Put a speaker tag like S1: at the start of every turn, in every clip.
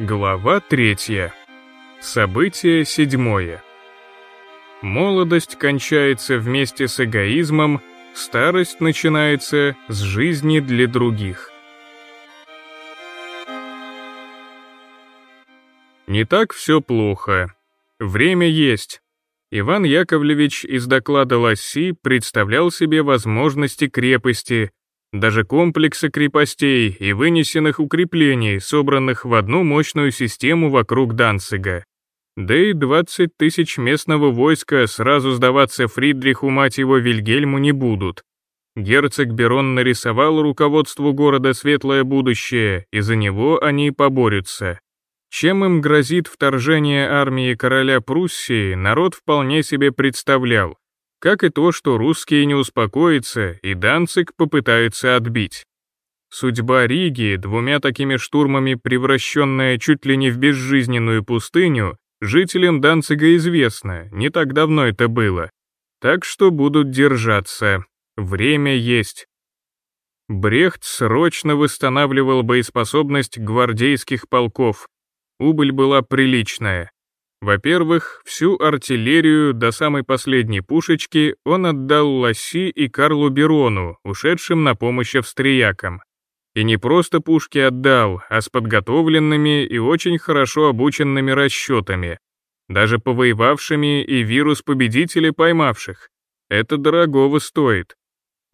S1: Глава третья. Событие седьмое. Молодость кончается вместе с эгоизмом, старость начинается с жизни для других. Не так все плохо. Время есть. Иван Яковлевич из доклада Ласси представлял себе возможности крепости, даже комплекса крепостей и вынесенных укреплений, собранных в одну мощную систему вокруг Данцига. Да и 20 тысяч местного войска сразу сдаваться Фридриху, мать его, Вильгельму не будут. Герцог Берон нарисовал руководству города светлое будущее, и за него они поборются. Чем им грозит вторжение армии короля Пруссии, народ вполне себе представлял как и то, что русские не успокоятся и Данцик попытаются отбить. Судьба Риги, двумя такими штурмами превращенная чуть ли не в безжизненную пустыню, жителям Данцига известна, не так давно это было. Так что будут держаться. Время есть. Брехт срочно восстанавливал боеспособность гвардейских полков. Убыль была приличная. Во-первых, всю артиллерию до самой последней пушечки он отдал Ласси и Карлу Берону, ушедшим на помощь австриякам. И не просто пушки отдал, а с подготовленными и очень хорошо обученными расчетами, даже повоевавшими и вирус победителей поймавших. Это дорогого стоит.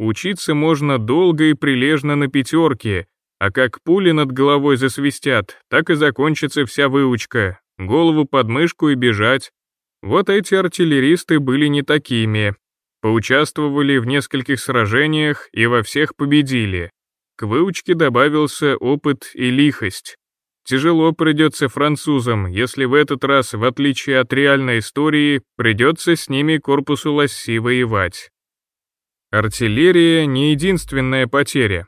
S1: Учиться можно долго и прилежно на пятерке, а как пули над головой засвистят, так и закончится вся выучка, голову под мышку и бежать. Вот эти артиллеристы были не такими. Поучаствовали в нескольких сражениях и во всех победили. К выучке добавился опыт и лихость. Тяжело придется французам, если в этот раз, в отличие от реальной истории, придется с ними корпусу Ласси воевать. Артиллерия не единственная потеря.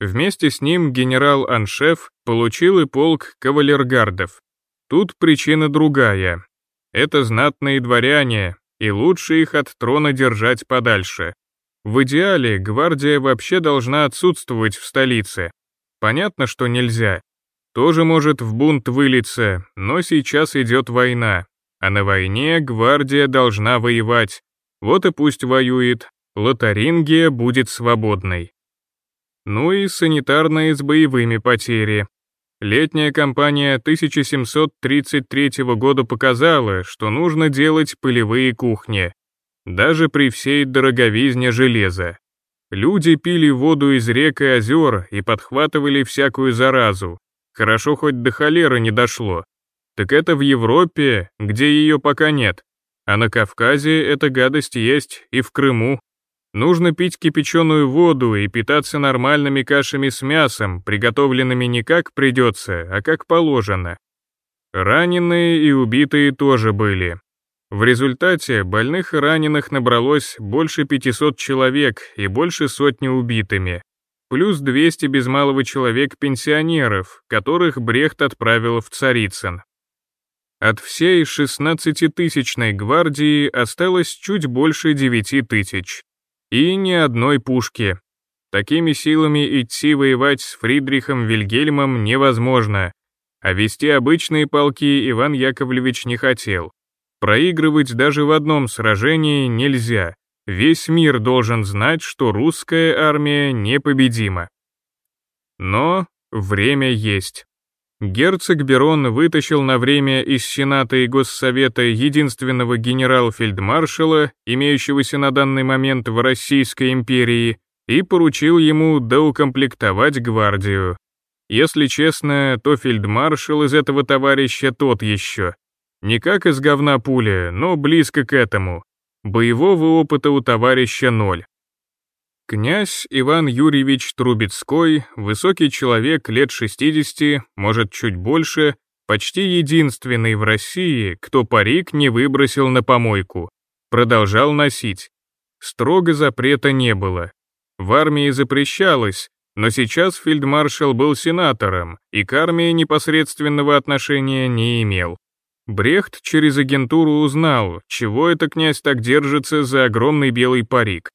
S1: Вместе с ним генерал-аншеф получил и полк кавалергардов. Тут причина другая. Это знатные дворяне, и лучше их от трона держать подальше. В идеале гвардия вообще должна отсутствовать в столице. Понятно, что нельзя. Тоже может в бунт вылиться, но сейчас идет война. А на войне гвардия должна воевать. Вот и пусть воюет. Лотарингия будет свободной. Ну и санитарные с боевыми потери. Летняя кампания 1733 года показала, что нужно делать пылевые кухни, даже при всей дороговизне железа. Люди пили воду из рек и озер и подхватывали всякую заразу. Хорошо хоть до холеры не дошло. Так это в Европе, где ее пока нет. А на Кавказе эта гадость есть и в Крыму. Нужно пить кипяченую воду и питаться нормальными кашами с мясом, приготовленными не как придется, а как положено. Раненые и убитые тоже были. В результате больных и раненых набралось больше 500 человек и больше сотни убитыми. Плюс 200 без малого человек пенсионеров, которых Брехт отправил в Царицын. От всей 16-тысячной гвардии осталось чуть больше 9 тысяч. И ни одной пушки. Такими силами идти воевать с Фридрихом Вильгельмом невозможно, а вести обычные полки Иван Яковлевич не хотел. Проигрывать даже в одном сражении нельзя. Весь мир должен знать, что русская армия непобедима. Но время есть. Герцог Берон вытащил на время из Сената и Госсовета единственного генерал-фельдмаршала, имеющегося на данный момент в Российской империи, и поручил ему доукомплектовать гвардию. Если честно, то фельдмаршал из этого товарища тот еще. Не как из говна пуля, но близко к этому. Боевого опыта у товарища ноль. Князь Иван Юрьевич Трубецкой, высокий человек лет 60, может чуть больше, почти единственный в России, кто парик не выбросил на помойку. Продолжал носить. Строго запрета не было. В армии запрещалось, но сейчас фельдмаршал был сенатором и к армии непосредственного отношения не имел. Брехт через агентуру узнал, чего это князь так держится за огромный белый парик.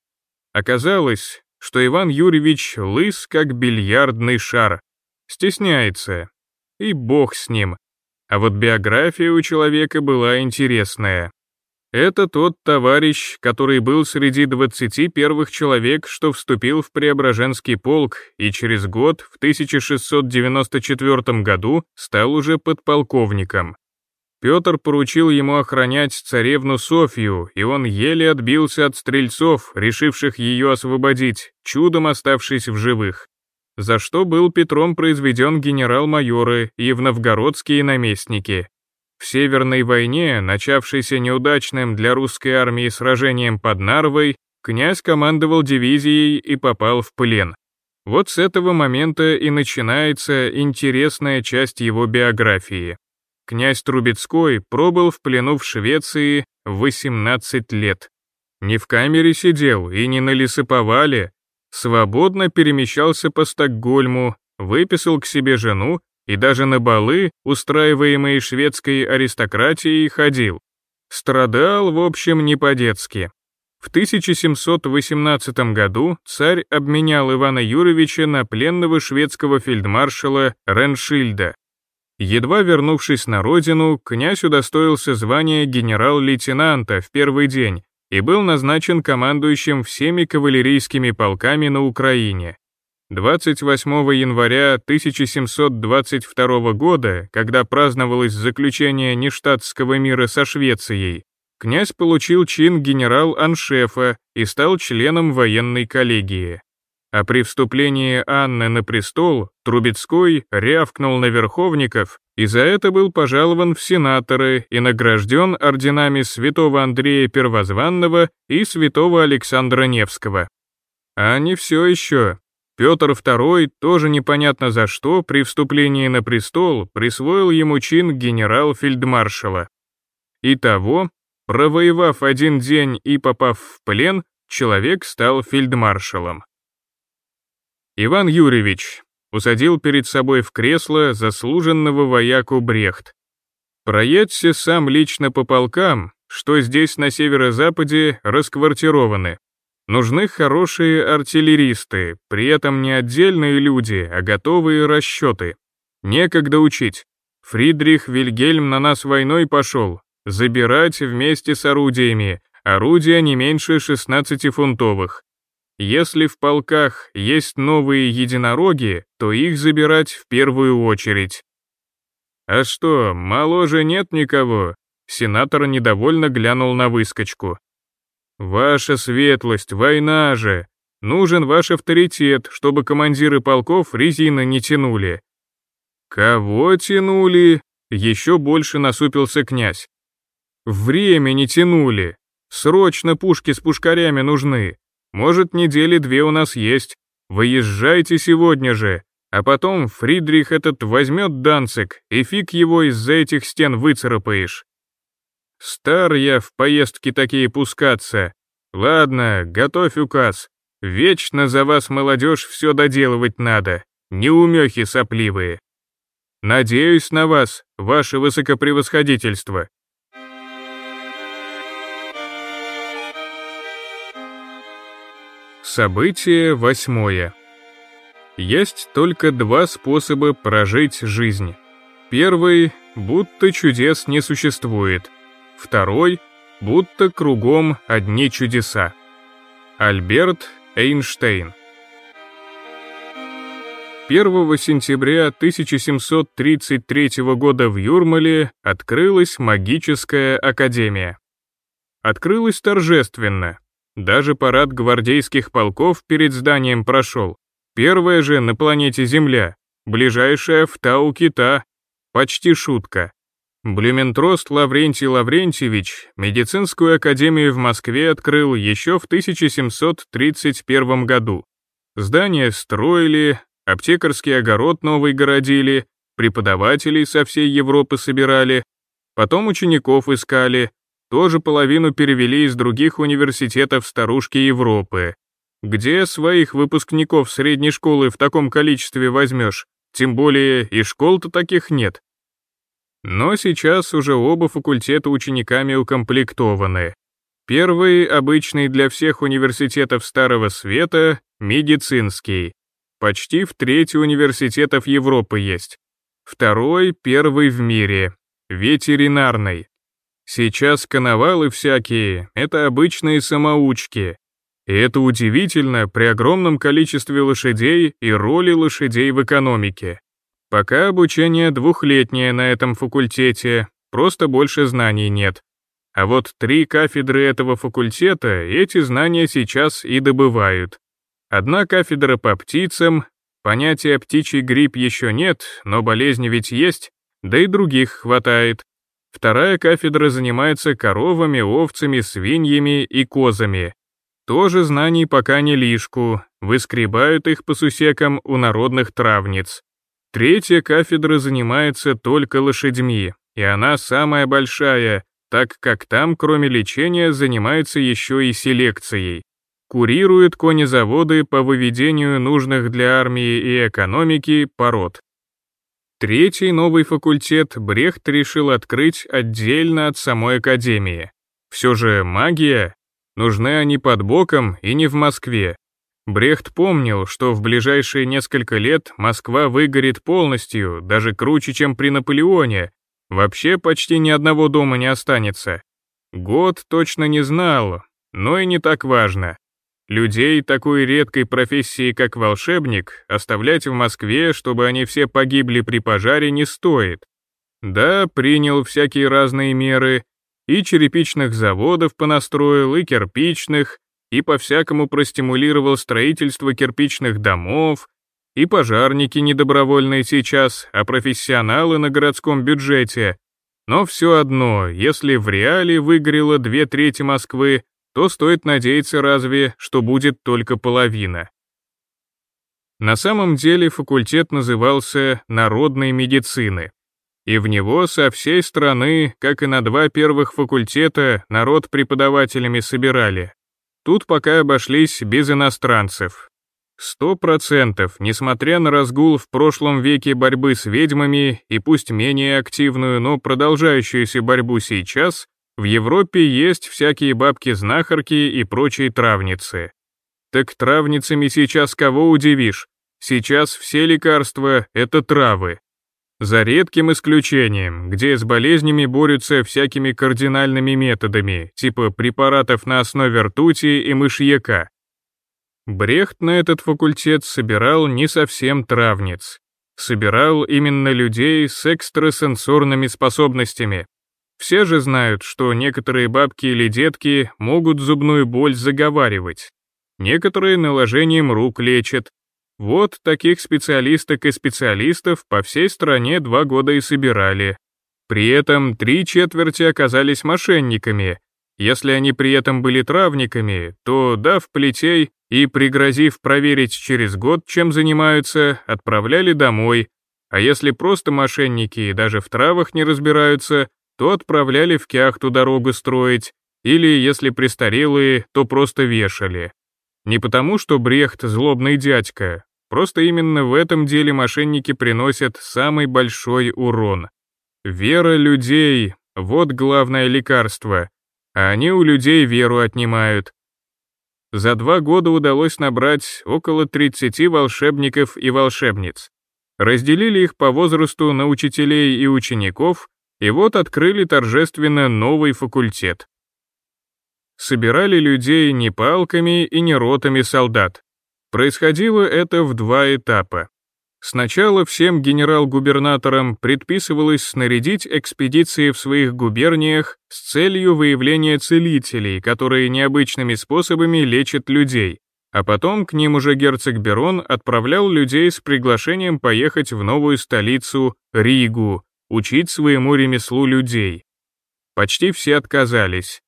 S1: Оказалось, что Иван Юрьевич лыс, как бильярдный шар. Стесняется. и бог с ним. А вот биография у человека была интересная. Это тот товарищ, который был среди 20 первых человек, что вступил в Преображенский полк и через год, в 1694 году, стал уже подполковником. Петр поручил ему охранять царевну Софью, и он еле отбился от стрельцов, решивших ее освободить, чудом оставшись в живых. За что был Петром произведен генерал-майоры и в новгородские наместники. В Северной войне, начавшейся неудачным для русской армии сражением под Нарвой, князь командовал дивизией и попал в плен. Вот с этого момента и начинается интересная часть его биографии. Князь Трубецкой пробыл в плену в Швеции 18 лет. Не в камере сидел и не на лесоповале, свободно перемещался по Стокгольму, выписал к себе жену и даже на балы, устраиваемые шведской аристократией, ходил. Страдал, в общем, не по-детски. В 1718 году царь обменял Ивана Юровича на пленного шведского фельдмаршала Реншильда. Едва вернувшись на родину, князь удостоился звания генерал-лейтенанта в первый день и был назначен командующим всеми кавалерийскими полками на Украине. 28 января 1722 года, когда праздновалось заключение нештатского мира со Швецией, князь получил чин генерал-аншефа и стал членом военной коллегии. А при вступлении Анны на престол Трубецкой рявкнул на верховников и за это был пожалован в сенаторы и награжден орденами святого Андрея Первозванного и святого Александра Невского. А не все еще. Петр II, тоже непонятно за что, при вступлении на престол присвоил ему чин генерал-фельдмаршала. Итого, провоевав один день и попав в плен, человек стал фельдмаршалом. Иван Юрьевич усадил перед собой в кресло заслуженного вояку Брехт. Проедься сам лично по полкам, что здесь на северо-западе расквартированы. Нужны хорошие артиллеристы, при этом не отдельные люди, а готовые расчеты. Некогда учить. Фридрих Вильгельм на нас войной пошел. Забирать вместе с орудиями, орудия не меньше 16-фунтовых. Если в полках есть новые единороги, то их забирать в первую очередь. А что, моложе нет никого? Сенатор недовольно глянул на выскочку. «Ваша светлость, война же! Нужен ваш авторитет, чтобы командиры полков резина не тянули». «Кого тянули?» — еще больше насупился князь. «Время не тянули. Срочно пушки с пушкарями нужны. Может, недели две у нас есть. Выезжайте сегодня же, а потом Фридрих этот возьмет Данцик, и фиг его из-за этих стен выцарапаешь. Стар я в поездки такие пускаться. Ладно, готовь указ. Вечно за вас, молодежь, все доделывать надо. Неумехи сопливые. Надеюсь на вас, ваше высокопревосходительство. Событие восьмое. Есть только два способа прожить жизнь. Первый — будто чудес не существует. Второй — будто кругом одни чудеса. Альберт Эйнштейн 1 сентября 1733 года в Юрмале открылась магическая академия. Открылась торжественно. Даже парад гвардейских полков перед зданием прошел. Первая же на планете Земля, ближайшая в Тау-Кита. Почти шутка. Блюментрост Лаврентий Лаврентьевич медицинскую академию в Москве открыл еще в 1731 году. Здания строили, аптекарский огород новый городили, преподавателей со всей Европы собирали, потом учеников искали, тоже половину перевели из других университетов старушки Европы. Где своих выпускников средней школы в таком количестве возьмешь? Тем более и школ-то таких нет. Но сейчас уже оба факультета учениками укомплектованы. Первый, обычный для всех университетов Старого Света, медицинский. Почти в трети университетов Европы есть. второй — первый в мире, ветеринарный. Сейчас коновалы всякие — это обычные самоучки. И это удивительно при огромном количестве лошадей и роли лошадей в экономике. Пока обучение двухлетнее на этом факультете, просто больше знаний нет. А вот три кафедры этого факультета эти знания сейчас и добывают. Одна кафедра по птицам, понятия птичий грипп еще нет, но болезни ведь есть, да и других хватает. Вторая кафедра занимается коровами, овцами, свиньями и козами. Тоже знаний пока не лишку, выскребают их по сусекам у народных травниц. Третья кафедра занимается только лошадьми, и она самая большая, так как там, кроме лечения, занимается еще и селекцией. Курирует конезаводы по выведению нужных для армии и экономики пород. Третий новый факультет Брехт решил открыть отдельно от самой академии. Все же магия, нужны они под боком и не в Москве. Брехт помнил, что в ближайшие несколько лет Москва выгорит полностью, даже круче, чем при Наполеоне, Вообще почти ни одного дома не останется. Год точно не знал, но и не так важно. Людей такой редкой профессии, как волшебник, оставлять в Москве, чтобы они все погибли при пожаре, не стоит. Да, принял всякие разные меры, и черепичных заводов понастроил, и кирпичных, и по-всякому простимулировал строительство кирпичных домов, и пожарники недобровольные сейчас, а профессионалы на городском бюджете. Но все одно, если в реале выгорело две трети Москвы, то стоит надеяться разве, что будет только половина. На самом деле факультет назывался «Народной медицины», и в него со всей страны, как и на два первых факультета, народ преподавателями собирали. Тут пока обошлись без иностранцев, Сто процентов, несмотря на разгул в прошлом веке борьбы с ведьмами и пусть менее активную, но продолжающуюся борьбу сейчас, в Европе есть всякие бабки-знахарки и прочие травницы. Так травницами сейчас кого удивишь? Сейчас все лекарства — это травы. За редким исключением, где с болезнями борются всякими кардинальными методами, типа препаратов на основе ртути и мышьяка. Брехт на этот факультет собирал не совсем травниц. Собирал именно людей с экстрасенсорными способностями. Все же знают, что некоторые бабки или детки могут зубную боль заговаривать. Некоторые наложением рук лечат. Вот таких специалисток и специалистов по всей стране два года и собирали. При этом три четверти оказались мошенниками. Если они при этом были травниками, то, дав плетей, и, пригрозив проверить через год, чем занимаются, отправляли домой, а если просто мошенники и даже в травах не разбираются, то отправляли в кяхту дорогу строить, или, если престарелые, то просто вешали. Не потому, что Брехт злобный дядька, просто именно в этом деле мошенники приносят самый большой урон. Вера людей — вот главное лекарство, а они у людей веру отнимают, за два года удалось набрать около 30 волшебников и волшебниц. Разделили их по возрасту на учителей и учеников, и вот открыли торжественно новый факультет. Собирали людей не палками и не ротами солдат. Происходило это в два этапа. Сначала всем генерал-губернаторам предписывалось снарядить экспедиции в своих губерниях с целью выявления целителей, которые необычными способами лечат людей, а потом к ним уже герцог Берон отправлял людей с приглашением поехать в новую столицу, Ригу, учить своему ремеслу людей. Почти все отказались.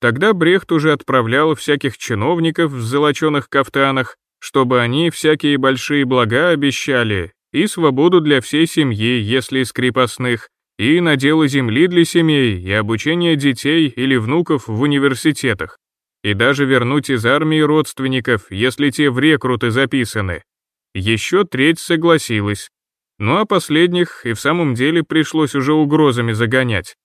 S1: Тогда Брехт уже отправлял всяких чиновников в золоченых кафтанах, чтобы они всякие большие блага обещали, и свободу для всей семьи, если из крепостных, и наделы земли для семей, и обучение детей или внуков в университетах, и даже вернуть из армии родственников, если те в рекруты записаны. Еще треть согласилась. Ну а последних и в самом деле пришлось уже угрозами загонять.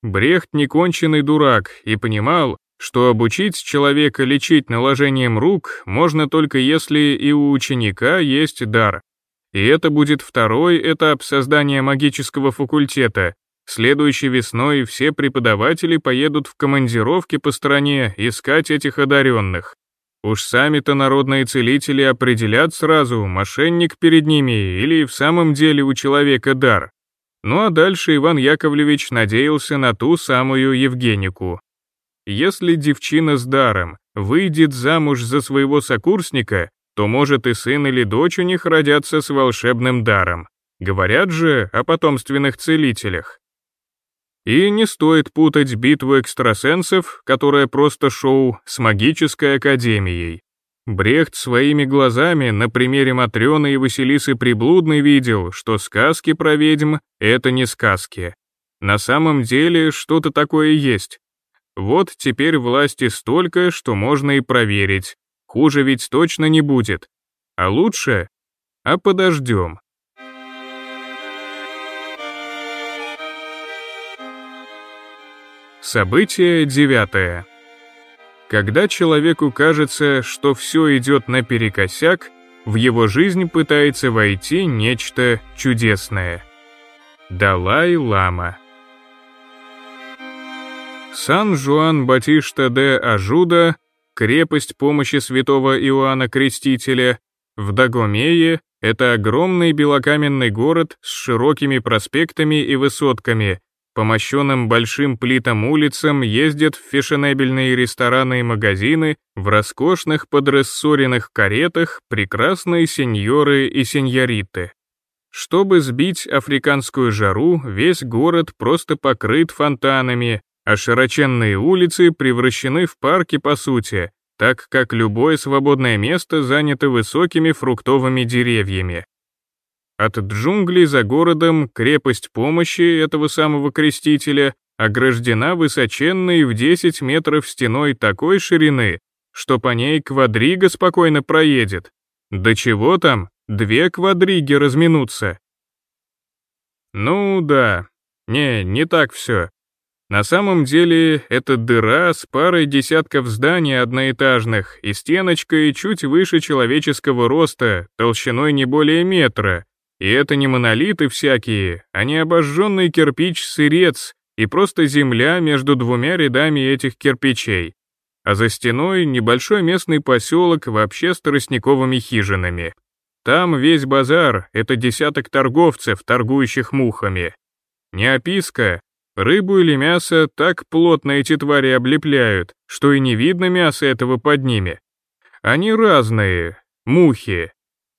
S1: Брехт неконченный дурак и понимал, что обучить человека лечить наложением рук можно только если и у ученика есть дар. и это будет второй этап создания магического факультета. Следующей весной все преподаватели поедут в командировки по стране искать этих одаренных. Уж сами-то народные целители определят сразу, мошенник перед ними или в самом деле у человека дар. Ну а дальше Иван Яковлевич надеялся на ту самую Евгенику. Если девчина с даром выйдет замуж за своего сокурсника, то, может, и сын или дочь у них родятся с волшебным даром. Говорят же о потомственных целителях. И не стоит путать битву экстрасенсов, которая просто шоу, с магической академией. Брехт своими глазами на примере Матрёны и Василисы Приблудной видел, что сказки про ведьм — это не сказки. На самом деле что-то такое есть. Вот теперь власти столько, что можно и проверить. Хуже ведь точно не будет. А лучше? А подождем. Событие девятое. Когда человеку кажется, что все идет наперекосяк, в его жизнь пытается войти нечто чудесное. Далай-лама. Сан-Жуан-Батишта де Ажуда крепость помощи святого Иоанна Крестителя, в Дагомее — это огромный белокаменный город с широкими проспектами и высотками, по мощенным большим плитам улицам ездят в фешенебельные рестораны и магазины, в роскошных подрессоренных каретах прекрасные сеньоры и сеньориты. Чтобы сбить африканскую жару, весь город просто покрыт фонтанами, а широченные улицы превращены в парки по сути, так как любое свободное место занято высокими фруктовыми деревьями. От джунглей за городом крепость помощи этого самого крестителя ограждена высоченной в 10 метров стеной такой ширины, что по ней квадрига спокойно проедет. Да чего там, две квадриги разминутся. Ну да, не, не так все. На самом деле, это дыра с парой десятков зданий одноэтажных и стеночкой чуть выше человеческого роста, толщиной не более метра. И это не монолиты всякие, а не обожженный кирпич-сырец и просто земля между двумя рядами этих кирпичей. А за стеной небольшой местный поселок вообще с тростниковыми хижинами. Там весь базар — это десяток торговцев, торгующих мухами. Не описка, Рыбу или мясо так плотно эти твари облепляют, что и не видно мяса этого под ними. Они разные, мухи.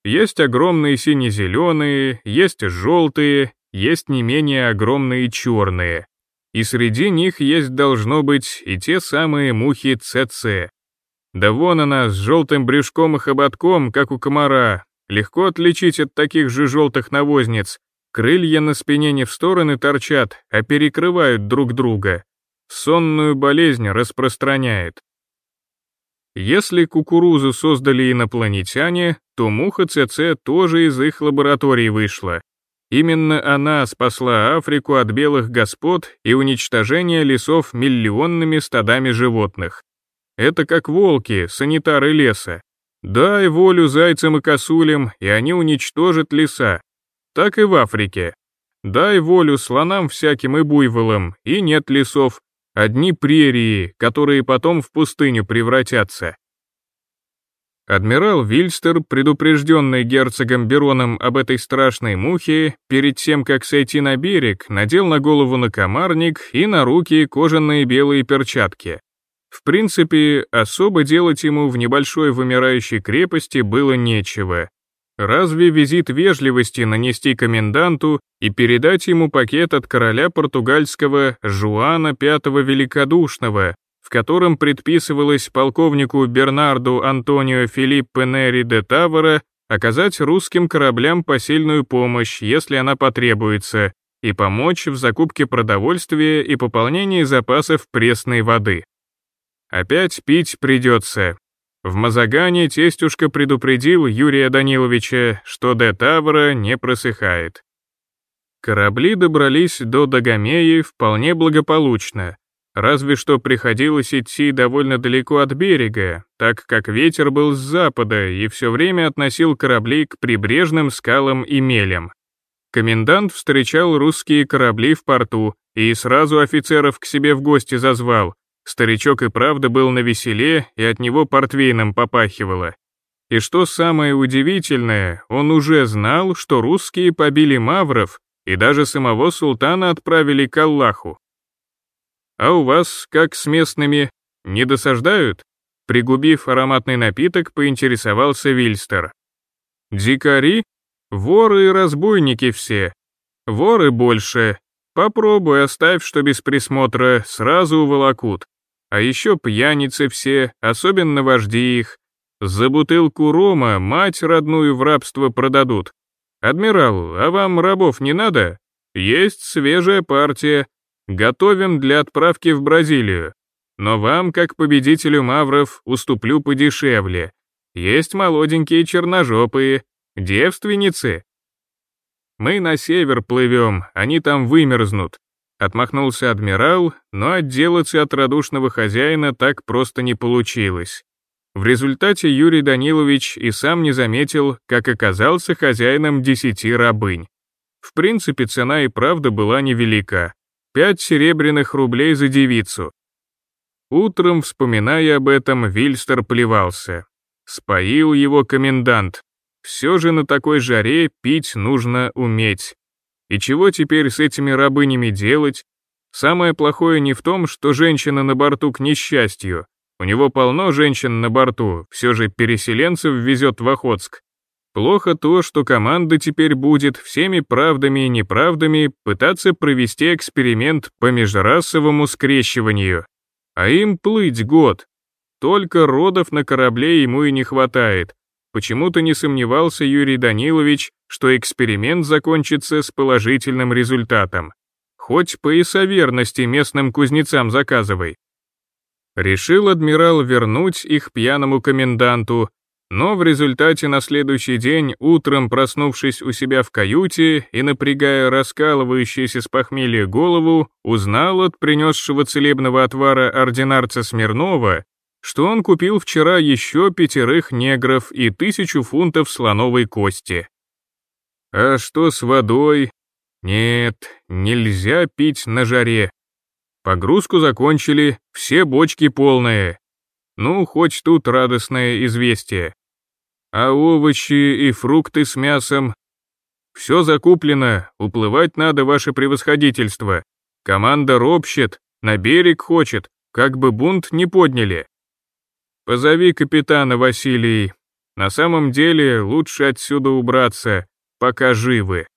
S1: Есть огромные сине-зеленые, есть желтые, есть не менее огромные черные. И среди них есть должно быть и те самые мухи ЦЦ. Да вон она с желтым брюшком и хоботком, как у комара. Легко отличить от таких же желтых навозниц, Крылья на спине не в стороны торчат, а перекрывают друг друга. Сонную болезнь распространяет. Если кукурузу создали инопланетяне, то муха ЦЦ тоже из их лабораторий вышла. Именно она спасла Африку от белых господ и уничтожения лесов миллионными стадами животных. Это как волки, санитары леса. Дай волю зайцам и косулям, и они уничтожат леса, так и в Африке. Дай волю слонам всяким и буйволам, и нет лесов, одни прерии, которые потом в пустыню превратятся. Адмирал Вильстер, предупрежденный герцогом Бероном об этой страшной мухе, перед тем, как сойти на берег, надел на голову накомарник и на руки кожаные белые перчатки. В принципе, особо делать ему в небольшой вымирающей крепости было нечего, Разве визит вежливости нанести коменданту и передать ему пакет от короля португальского Жуана V Великодушного, в котором предписывалось полковнику Бернарду Антонио Филиппе Нери де Тавара оказать русским кораблям посильную помощь, если она потребуется, и помочь в закупке продовольствия и пополнении запасов пресной воды. Опять пить придется, в Мазагане тестюшка предупредил Юрия Даниловича, что до Тавра не просыхает. Корабли добрались до Дагомеи вполне благополучно. разве что приходилось идти довольно далеко от берега, так как ветер был с запада и все время относил корабли к прибрежным скалам и мелям. Комендант встречал русские корабли в порту и сразу офицеров к себе в гости зазвал. Старичок и правда был на веселе, и от него портвейном попахивало. И что самое удивительное, он уже знал, что русские побили мавров и даже самого султана отправили к Аллаху. «А у вас, как с местными, не досаждают?» Пригубив ароматный напиток, поинтересовался Вильстер. «Дикари? Воры и разбойники все. Воры больше. Попробуй оставь, что без присмотра, сразу уволокут. А еще пьяницы все, особенно вожди их. За бутылку рома мать родную в рабство продадут. Адмирал, а вам рабов не надо? Есть свежая партия, Готовим для отправки в Бразилию. Но вам, как победителю мавров, уступлю подешевле. Есть молоденькие черножопые, девственницы. Мы на север плывем, они там вымерзнут. Отмахнулся адмирал, но отделаться от радушного хозяина так просто не получилось. В результате Юрий Данилович и сам не заметил, как оказался хозяином десяти рабынь. В принципе, цена и правда была невелика. Пять серебряных рублей за девицу. Утром, вспоминая об этом, Вильстер плевался. Споил его комендант. Все же на такой жаре пить нужно уметь. И чего теперь с этими рабынями делать? Самое плохое не в том, что женщина на борту к несчастью. У него полно женщин на борту, все же переселенцев везет в Охотск. Плохо то, что команда теперь будет всеми правдами и неправдами пытаться провести эксперимент по межрасовому скрещиванию. А им плыть год. Только родов на корабле ему и не хватает. Почему-то не сомневался Юрий Данилович, что эксперимент закончится с положительным результатом. Хоть поясоверности местным кузнецам заказывай. Решил адмирал вернуть их пьяному коменданту, но в результате на следующий день, утром проснувшись у себя в каюте и напрягая раскалывающуюся с похмелья голову, узнал от принесшего целебного отвара ординарца Смирнова, что он купил вчера еще пятерых негров и тысячу фунтов слоновой кости. А что с водой? Нет, нельзя пить на жаре. Погрузку закончили, все бочки полные. Ну, хоть тут радостное известие а овощи и фрукты с мясом. Все закуплено, уплывать надо, ваше превосходительство. Команда ропщет, на берег хочет, как бы бунт не подняли. Позови капитана Василий. На самом деле лучше отсюда убраться, пока живы.